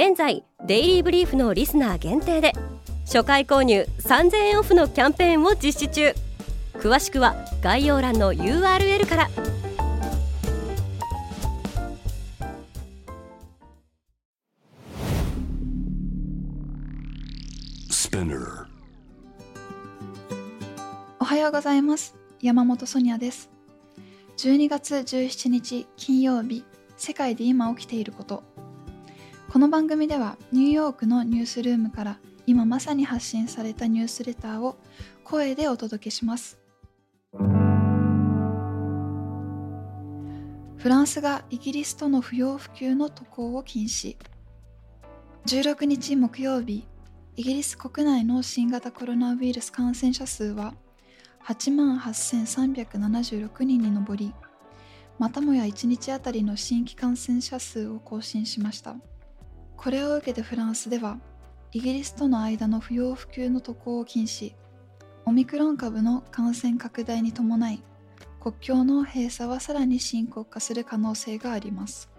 現在デイリーブリーフのリスナー限定で初回購入3000円オフのキャンペーンを実施中。詳しくは概要欄の URL から。おはようございます。山本ソニアです。12月17日金曜日世界で今起きていることこの番組ではニューヨークのニュースルームから今まさに発信されたニュースレターを声でお届けします。フランスがイギリスとの不要不急の渡航を禁止。16日木曜日イギリス国内の新型コロナウイルス感染者数は8万8376人に上りまたもや1日あたりの新規感染者数を更新しました。これを受けてフランスではイギリスとの間の不要不急の渡航を禁止。オミクロン株の感染拡大に伴い国境の閉鎖はさらに深刻化する可能性があります。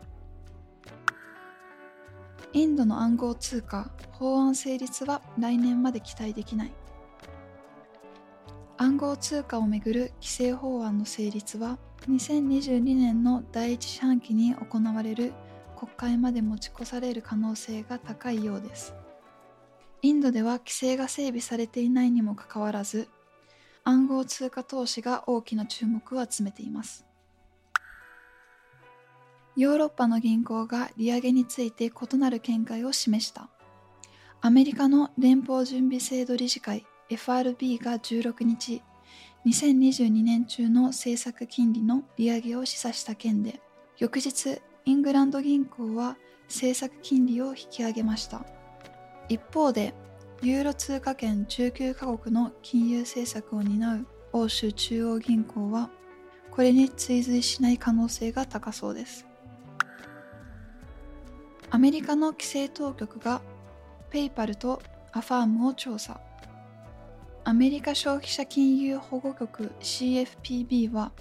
インドの暗号通貨法案成立は来年まで期待できない。暗号通貨をめぐる規制法案の成立は2022年の第一四半期に行われる国会まで持ち越される可能性が高いようです。インドでは規制が整備されていないにもかかわらず暗号通貨投資が大きな注目を集めています。ヨーロッパの銀行が利上げについて異なる見解を示した。アメリカの連邦準備制度理事会 FRB が16日2022年中の政策金利の利上げを示唆した件で翌日イングランド銀行は政策金利を引き上げました。一方でユーロ通貨圏19カ国の金融政策を担う欧州中央銀行はこれに追随しない可能性が高そうです。アメリカの規制当局がペイパルとアファームを調査。アメリカ消費者金融保護局 CFPB は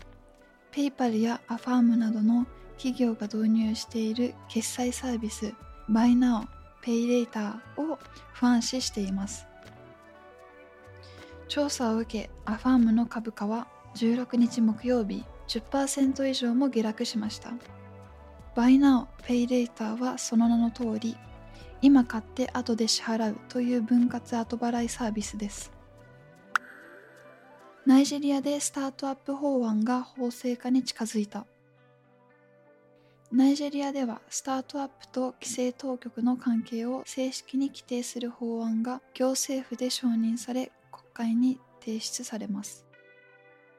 ペイパルやアファームなどの企業が導入している決済サービス Buy Now Pay Later を不安視しています。調査を受けアファームの株価は16日木曜日10%以上も下落しました。Buy Now Pay Later はその名の通り今買って後で支払うという分割後払いサービスです。ナイジェリアでスタートアップ法案が法制化に近づいた。ナイジェリアではスタートアップと規制当局の関係を正式に規定する法案が行政府で承認され国会に提出されます。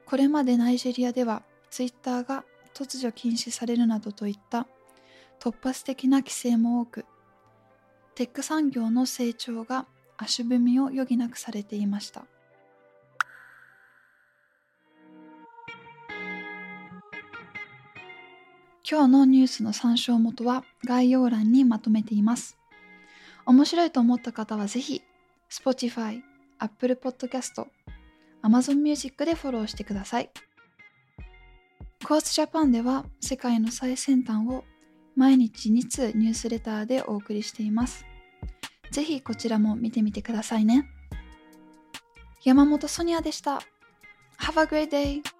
これまでナイジェリアではツイッターが突如禁止されるなどといった突発的な規制も多くテック産業の成長が足踏みを余儀なくされていました。今日のニュースの参照元は概要欄にまとめています。面白いと思った方はぜひ Spotify、Apple Podcast、Amazon Music でフォローしてください。コースジャパンでは世界の最先端を毎日2通ニュースレターでお送りしています。ぜひこちらも見てみてくださいね。山本ソニアでした。Have a great day!